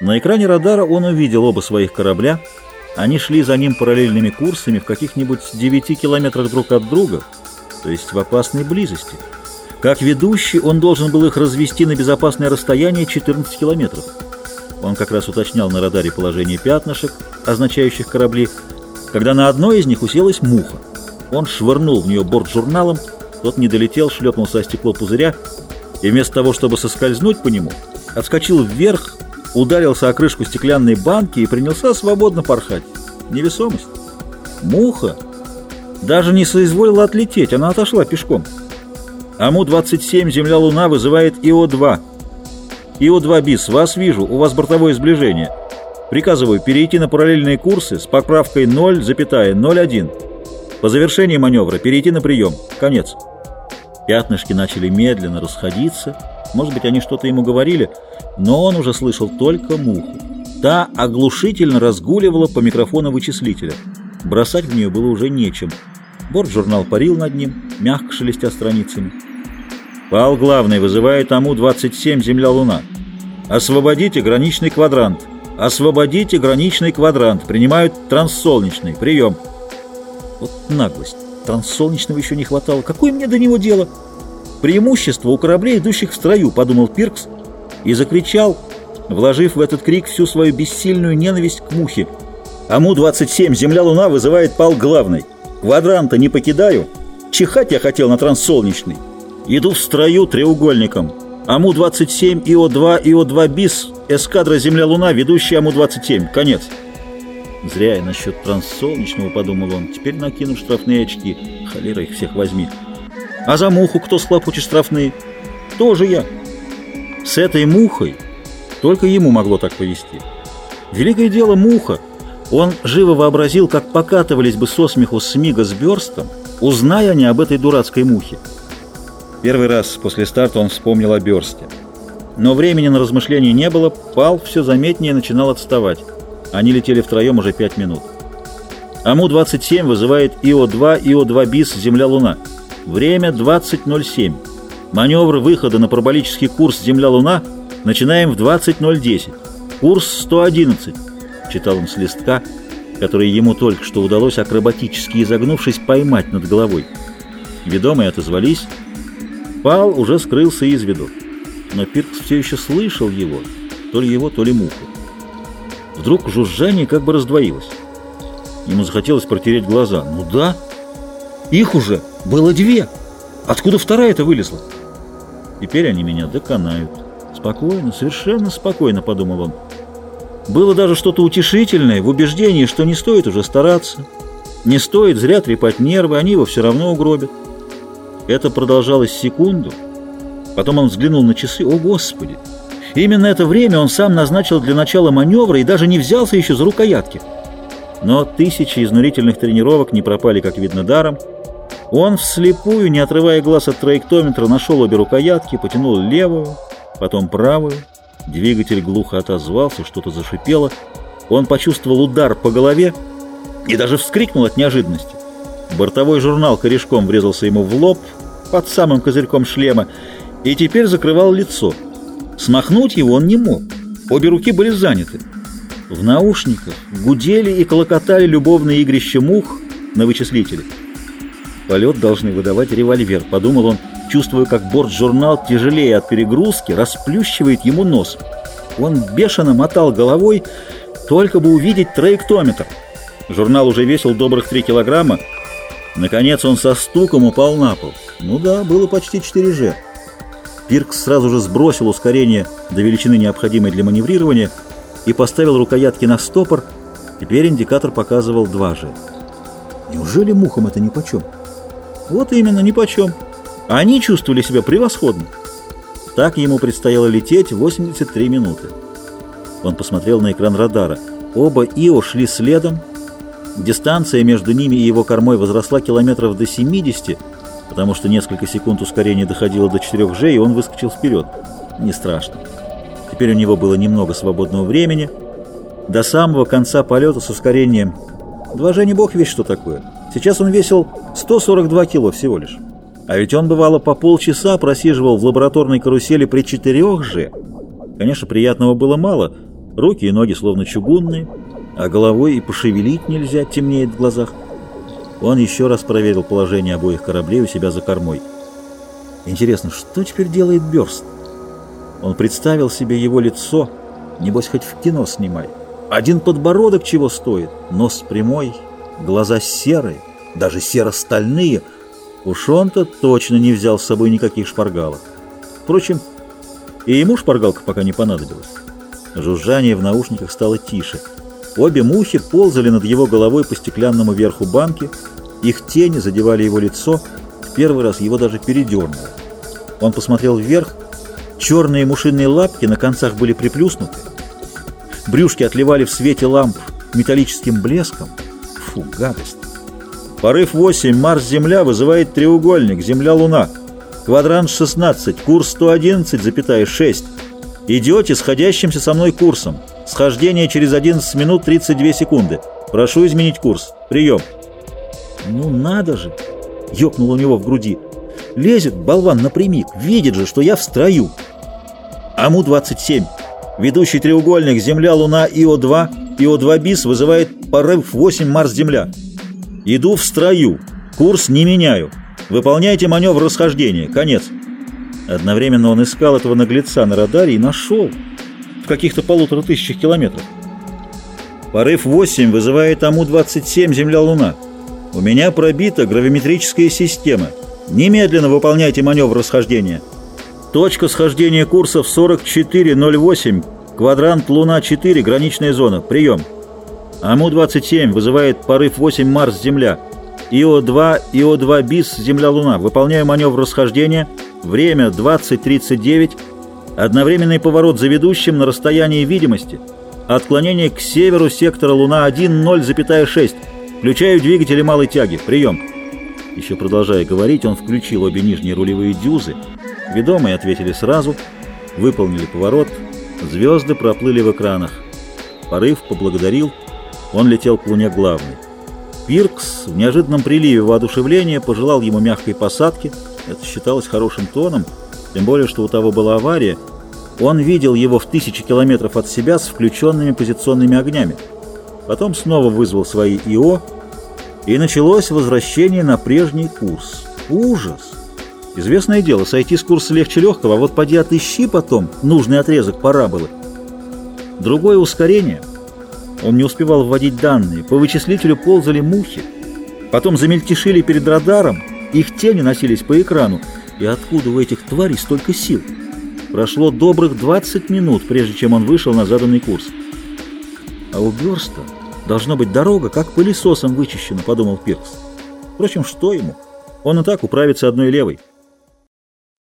На экране радара он увидел оба своих корабля. Они шли за ним параллельными курсами в каких-нибудь 9 километрах друг от друга, то есть в опасной близости. Как ведущий он должен был их развести на безопасное расстояние 14 километров. Он как раз уточнял на радаре положение пятнышек, означающих корабли, когда на одной из них уселась муха. Он швырнул в нее борт журналом, тот не долетел, шлепнулся о стекло пузыря, и вместо того, чтобы соскользнуть по нему, отскочил вверх, ударился о крышку стеклянной банки и принялся свободно порхать. Невесомость. Муха даже не соизволила отлететь, она отошла пешком. АМУ-27 «Земля-Луна» вызывает ИО-2. ИО-2 БИС, вас вижу, у вас бортовое сближение. Приказываю перейти на параллельные курсы с поправкой 0,01. По завершении маневра перейти на прием. Конец. Пятнышки начали медленно расходиться. Может быть, они что-то ему говорили, но он уже слышал только муху. Та оглушительно разгуливала по микрофону вычислителя. Бросать в нее было уже нечем. Борт-журнал парил над ним, мягко шелестя страницами. Пал главный вызывает АМУ-27 «Земля-Луна». Освободите граничный квадрант. Освободите граничный квадрант. Принимают транссолнечный. Прием. Вот наглость. Транссолнечного еще не хватало. Какое мне до него дело? Преимущество у кораблей, идущих в строю, подумал Пиркс и закричал, вложив в этот крик всю свою бессильную ненависть к мухе. АМУ-27, Земля-Луна вызывает пал главный. Квадранта не покидаю. Чихать я хотел на транссолнечный. Иду в строю треугольником. АМУ-27, ИО-2, ИО-2 БИС, эскадра Земля-Луна, ведущий АМУ-27. Конец. Зря я насчет транссолнечного, подумал он. Теперь накину штрафные очки. Холера их всех возьми. А за муху кто схлопочет штрафные? Тоже я. С этой мухой только ему могло так повести. Великое дело муха. Он живо вообразил, как покатывались бы со смеху Смига с Бёрстом, узная они об этой дурацкой мухе. Первый раз после старта он вспомнил о Бёрсте. Но времени на размышления не было, Пал все заметнее начинал отставать. Они летели втроем уже пять минут. АМУ-27 вызывает ИО-2, ИО-2 БИС, Земля-Луна. Время 20.07. Маневр выхода на параболический курс Земля-Луна начинаем в 20.010. Курс 111. Читал он с листка, который ему только что удалось, акробатически изогнувшись, поймать над головой. Ведомые отозвались. Пал уже скрылся из виду. Но Пиркс все еще слышал его, то ли его, то ли муху. Вдруг жужжание как бы раздвоилось. Ему захотелось протереть глаза. Ну да, их уже было две. Откуда вторая-то вылезла? Теперь они меня доконают. Спокойно, совершенно спокойно, подумал он. Было даже что-то утешительное в убеждении, что не стоит уже стараться. Не стоит зря трепать нервы, они его все равно угробят. Это продолжалось секунду. Потом он взглянул на часы. О, Господи! Именно это время он сам назначил для начала маневра и даже не взялся еще за рукоятки. Но тысячи изнурительных тренировок не пропали, как видно, даром. Он вслепую, не отрывая глаз от траектометра, нашел обе рукоятки, потянул левую, потом правую. Двигатель глухо отозвался, что-то зашипело. Он почувствовал удар по голове и даже вскрикнул от неожиданности. Бортовой журнал корешком врезался ему в лоб под самым козырьком шлема и теперь закрывал лицо. Смахнуть его он не мог. Обе руки были заняты. В наушниках гудели и колокотали любовные игрища мух на вычислителе. Полет должны выдавать револьвер, подумал он, чувствуя, как борт-журнал тяжелее от перегрузки расплющивает ему нос. Он бешено мотал головой, только бы увидеть траектометр. Журнал уже весил добрых 3 килограмма. Наконец он со стуком упал на пол. Ну да, было почти 4G. Пиркс сразу же сбросил ускорение до величины, необходимой для маневрирования, и поставил рукоятки на стопор. Теперь индикатор показывал 2G. Неужели мухам это нипочем? Вот именно, нипочем. Они чувствовали себя превосходно. Так ему предстояло лететь 83 минуты. Он посмотрел на экран радара. Оба Ио шли следом. Дистанция между ними и его кормой возросла километров до 70, потому что несколько секунд ускорения доходило до 4G, и он выскочил вперед. Не страшно. Теперь у него было немного свободного времени. До самого конца полета с ускорением 2G не бог весь что такое. Сейчас он весил 142 кило всего лишь. А ведь он, бывало, по полчаса просиживал в лабораторной карусели при 4G. Конечно, приятного было мало, Руки и ноги словно чугунные, а головой и пошевелить нельзя, темнеет в глазах. Он еще раз проверил положение обоих кораблей у себя за кормой. Интересно, что теперь делает Бёрст? Он представил себе его лицо, небось хоть в кино снимай. Один подбородок чего стоит, нос прямой, глаза серые, даже серо-стальные. Уж он-то точно не взял с собой никаких шпаргалок. Впрочем, и ему шпаргалка пока не понадобилась. Жужжание в наушниках стало тише. Обе мухи ползали над его головой по стеклянному верху банки, их тени задевали его лицо, в первый раз его даже передернуло. Он посмотрел вверх, черные мушиные лапки на концах были приплюснуты, брюшки отливали в свете ламп металлическим блеском. Фу, гадость! Порыв 8, Марс-Земля вызывает треугольник, Земля-Луна. Квадрант 16, курс 111,6. Идете сходящимся со мной курсом. Схождение через 11 минут 32 секунды. Прошу изменить курс. Прием. Ну надо же! Ёкнуло у него в груди. Лезет болван напрямик, видит же, что я в строю. АМУ-27. Ведущий треугольник Земля-Луна ИО-2. ИО-2 БИС вызывает порыв 8 Марс-Земля. Иду в строю. Курс не меняю. Выполняйте маневр расхождения. Конец. Одновременно он искал этого наглеца на радаре и нашел. В каких-то полутора тысячах километров. Порыв 8 вызывает АМУ-27 Земля-Луна. У меня пробита гравиметрическая система. Немедленно выполняйте маневр расхождения. Точка схождения курсов 4408, квадрант Луна-4, граничная зона. Прием. АМУ-27 вызывает порыв 8 Марс-Земля. ИО-2, ИО-2 БИС, Земля-Луна. Выполняю маневр расхождения. Время 20.39. Одновременный поворот за ведущим на расстоянии видимости. Отклонение к северу сектора Луна-1, 0,6. Включаю двигатели малой тяги. Прием. Еще продолжая говорить, он включил обе нижние рулевые дюзы. Ведомые ответили сразу, выполнили поворот. Звезды проплыли в экранах. Порыв поблагодарил. Он летел к Луне главный. Пиркс в неожиданном приливе воодушевления пожелал ему мягкой посадки. Это считалось хорошим тоном, тем более, что у того была авария. Он видел его в тысячи километров от себя с включенными позиционными огнями. Потом снова вызвал свои ИО, и началось возвращение на прежний курс. Ужас! Известное дело, сойти с курса легче легкого, а вот поди отыщи потом нужный отрезок параболы. Другое ускорение — он не успевал вводить данные. По вычислителю ползали мухи. Потом замельтешили перед радаром, их тени носились по экрану. И откуда у этих тварей столько сил? Прошло добрых 20 минут, прежде чем он вышел на заданный курс. А у Бёрста должна быть дорога, как пылесосом вычищена, подумал Пиркс. Впрочем, что ему? Он и так управится одной левой.